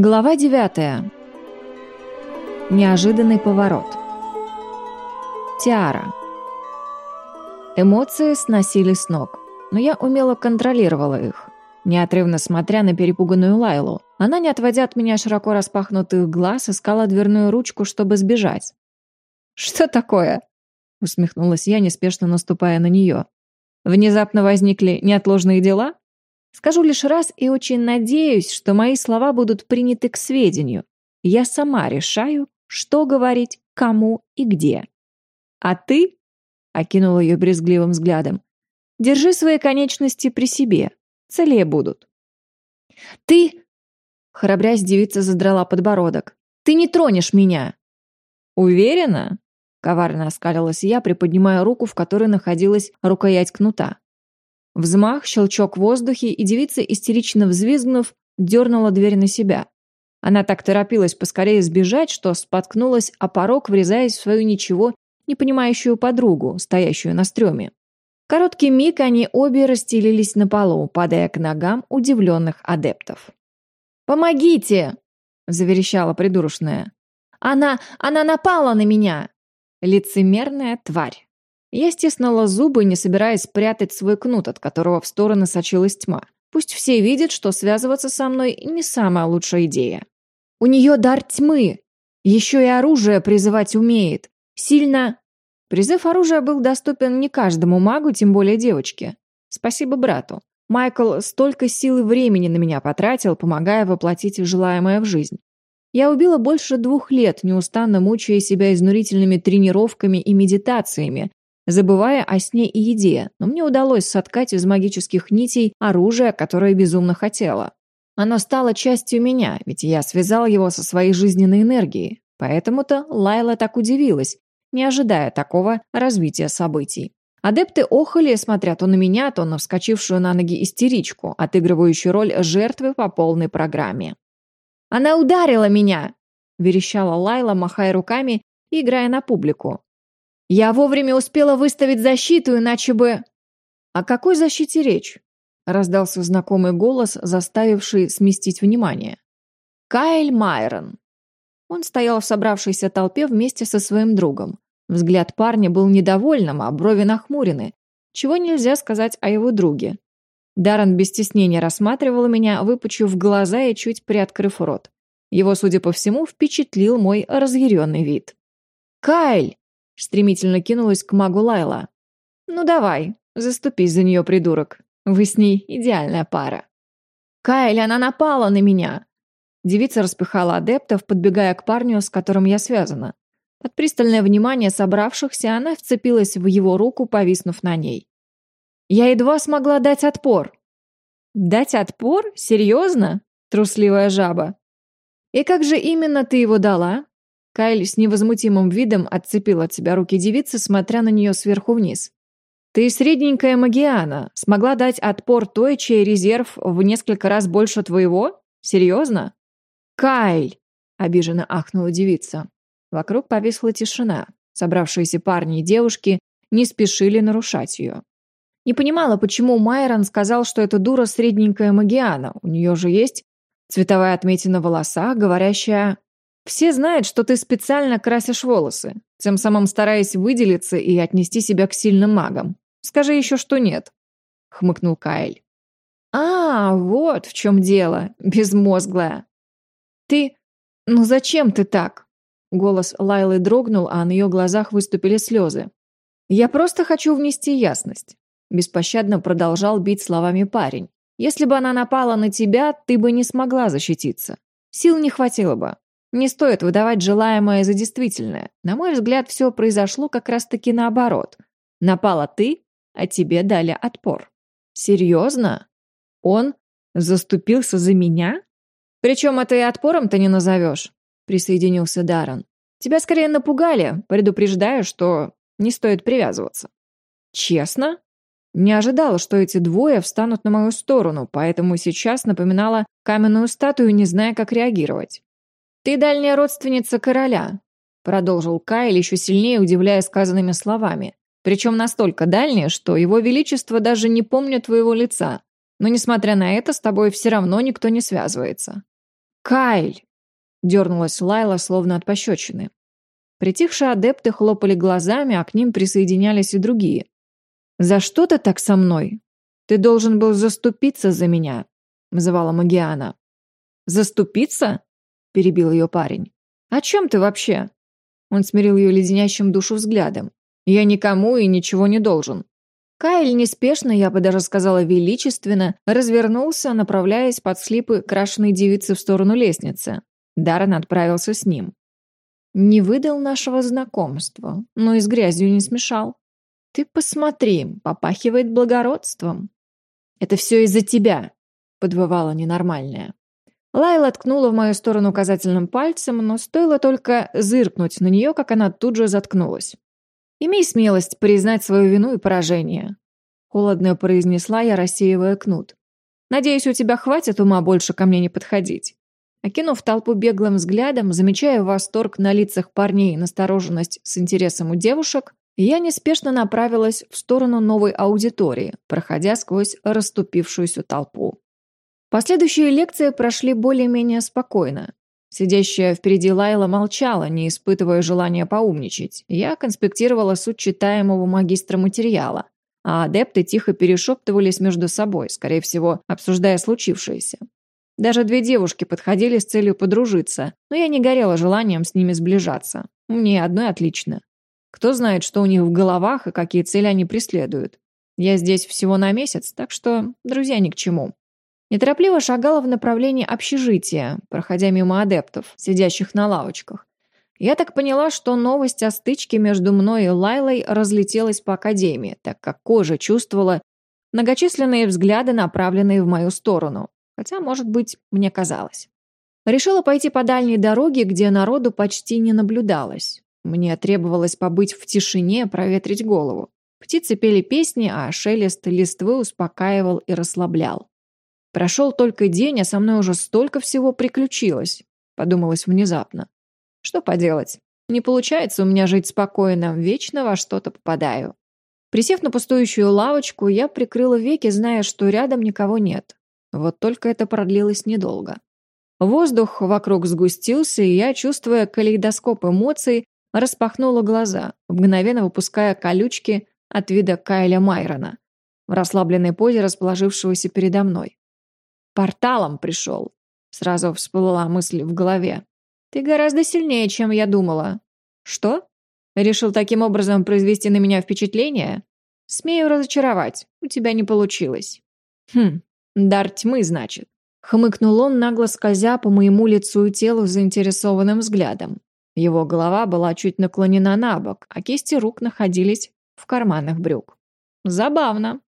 Глава 9. Неожиданный поворот. Тиара. Эмоции сносили с ног, но я умело контролировала их, неотрывно смотря на перепуганную Лайлу. Она, не отводя от меня широко распахнутых глаз, искала дверную ручку, чтобы сбежать. «Что такое?» — усмехнулась я, неспешно наступая на нее. «Внезапно возникли неотложные дела?» Скажу лишь раз и очень надеюсь, что мои слова будут приняты к сведению. Я сама решаю, что говорить, кому и где. А ты, — окинула ее брезгливым взглядом, — держи свои конечности при себе, целее будут. Ты, — храбрясь, девица задрала подбородок, — ты не тронешь меня. Уверена? — коварно оскалилась я, приподнимая руку, в которой находилась рукоять кнута. Взмах, щелчок в воздухе, и девица, истерично взвизгнув, дернула дверь на себя. Она так торопилась поскорее сбежать, что споткнулась о порог, врезаясь в свою ничего не понимающую подругу, стоящую на стреме. Короткий миг они обе расстелились на полу, падая к ногам удивленных адептов. «Помогите!» – заверещала придурочная. «Она... она напала на меня!» Лицемерная тварь. Я стиснула зубы, не собираясь прятать свой кнут, от которого в стороны сочилась тьма. Пусть все видят, что связываться со мной не самая лучшая идея. У нее дар тьмы. Еще и оружие призывать умеет. Сильно... Призыв оружия был доступен не каждому магу, тем более девочке. Спасибо брату. Майкл столько сил и времени на меня потратил, помогая воплотить желаемое в жизнь. Я убила больше двух лет, неустанно мучая себя изнурительными тренировками и медитациями, забывая о сне и еде, но мне удалось соткать из магических нитей оружие, которое безумно хотела. Оно стало частью меня, ведь я связал его со своей жизненной энергией. Поэтому-то Лайла так удивилась, не ожидая такого развития событий. Адепты охали, смотря то на меня, то на вскочившую на ноги истеричку, отыгрывающую роль жертвы по полной программе. «Она ударила меня!» – верещала Лайла, махая руками и играя на публику. Я вовремя успела выставить защиту, иначе бы... О какой защите речь? Раздался знакомый голос, заставивший сместить внимание. Кайл Майрон. Он стоял в собравшейся толпе вместе со своим другом. Взгляд парня был недовольным, а брови нахмурены. Чего нельзя сказать о его друге. Даррен без стеснения рассматривал меня, выпучив глаза и чуть приоткрыв рот. Его, судя по всему, впечатлил мой разъяренный вид. «Кайль!» Стремительно кинулась к магу Лайла. «Ну давай, заступись за нее, придурок. Вы с ней идеальная пара». «Кайли, она напала на меня!» Девица распихала адептов, подбегая к парню, с которым я связана. Под пристальное внимание собравшихся она вцепилась в его руку, повиснув на ней. «Я едва смогла дать отпор». «Дать отпор? Серьезно?» Трусливая жаба. «И как же именно ты его дала?» Кайль с невозмутимым видом отцепил от себя руки девицы, смотря на нее сверху вниз. «Ты средненькая магиана, смогла дать отпор той, чей резерв в несколько раз больше твоего? Серьезно?» «Кайль!» – обиженно ахнула девица. Вокруг повисла тишина. Собравшиеся парни и девушки не спешили нарушать ее. Не понимала, почему Майрон сказал, что эта дура средненькая магиана. У нее же есть цветовая отметина в волосах, говорящая все знают, что ты специально красишь волосы, тем самым стараясь выделиться и отнести себя к сильным магам. Скажи еще, что нет», — хмыкнул Кайль. «А, вот в чем дело, безмозглая. Ты... Ну зачем ты так?» Голос Лайлы дрогнул, а на ее глазах выступили слезы. «Я просто хочу внести ясность», — беспощадно продолжал бить словами парень. «Если бы она напала на тебя, ты бы не смогла защититься. Сил не хватило бы. Не стоит выдавать желаемое за действительное. На мой взгляд, все произошло как раз-таки наоборот. Напала ты, а тебе дали отпор. Серьезно? Он заступился за меня? Причем это и отпором-то не назовешь, присоединился Даррен. Тебя скорее напугали, предупреждаю, что не стоит привязываться. Честно? Не ожидала, что эти двое встанут на мою сторону, поэтому сейчас напоминала каменную статую, не зная, как реагировать. «Ты дальняя родственница короля», — продолжил Кайл, еще сильнее удивляя сказанными словами. «Причем настолько дальняя, что его величество даже не помнит твоего лица. Но, несмотря на это, с тобой все равно никто не связывается». «Кайль!» — дернулась Лайла, словно от пощечины. Притихшие адепты хлопали глазами, а к ним присоединялись и другие. «За что ты так со мной? Ты должен был заступиться за меня», — называла Магиана. «Заступиться?» — перебил ее парень. «О чем ты вообще?» Он смирил ее леденящим душу взглядом. «Я никому и ничего не должен». Кайл неспешно, я бы даже сказала величественно, развернулся, направляясь под слипы крашеной девицы в сторону лестницы. Даррен отправился с ним. Не выдал нашего знакомства, но и с грязью не смешал. Ты посмотри, попахивает благородством. Это все из-за тебя, подвывала ненормальная. Лайла ткнула в мою сторону указательным пальцем, но стоило только зыркнуть на нее, как она тут же заткнулась. «Имей смелость признать свою вину и поражение», — холодно произнесла я, рассеивая кнут. «Надеюсь, у тебя хватит ума больше ко мне не подходить». Окинув толпу беглым взглядом, замечая восторг на лицах парней и настороженность с интересом у девушек, я неспешно направилась в сторону новой аудитории, проходя сквозь расступившуюся толпу. Последующие лекции прошли более-менее спокойно. Сидящая впереди Лайла молчала, не испытывая желания поумничать. Я конспектировала суть читаемого магистра материала, а адепты тихо перешептывались между собой, скорее всего, обсуждая случившееся. Даже две девушки подходили с целью подружиться, но я не горела желанием с ними сближаться. Мне одной отлично. Кто знает, что у них в головах и какие цели они преследуют. Я здесь всего на месяц, так что друзья ни к чему. Неторопливо шагала в направлении общежития, проходя мимо адептов, сидящих на лавочках. Я так поняла, что новость о стычке между мной и Лайлой разлетелась по академии, так как кожа чувствовала многочисленные взгляды, направленные в мою сторону. Хотя, может быть, мне казалось. Решила пойти по дальней дороге, где народу почти не наблюдалось. Мне требовалось побыть в тишине, проветрить голову. Птицы пели песни, а шелест листвы успокаивал и расслаблял. Прошел только день, а со мной уже столько всего приключилось, подумалось внезапно. Что поделать? Не получается у меня жить спокойно, вечно во что-то попадаю. Присев на пустующую лавочку, я прикрыла веки, зная, что рядом никого нет. Вот только это продлилось недолго. Воздух вокруг сгустился, и я, чувствуя калейдоскоп эмоций, распахнула глаза, мгновенно выпуская колючки от вида Кайля Майрона, в расслабленной позе расположившегося передо мной. «Порталом пришел», — сразу всплыла мысль в голове. «Ты гораздо сильнее, чем я думала». «Что? Решил таким образом произвести на меня впечатление? Смею разочаровать, у тебя не получилось». «Хм, Дар тьмы, значит. Хмыкнул он, нагло скользя по моему лицу и телу заинтересованным взглядом. Его голова была чуть наклонена на бок, а кисти рук находились в карманах брюк. Забавно.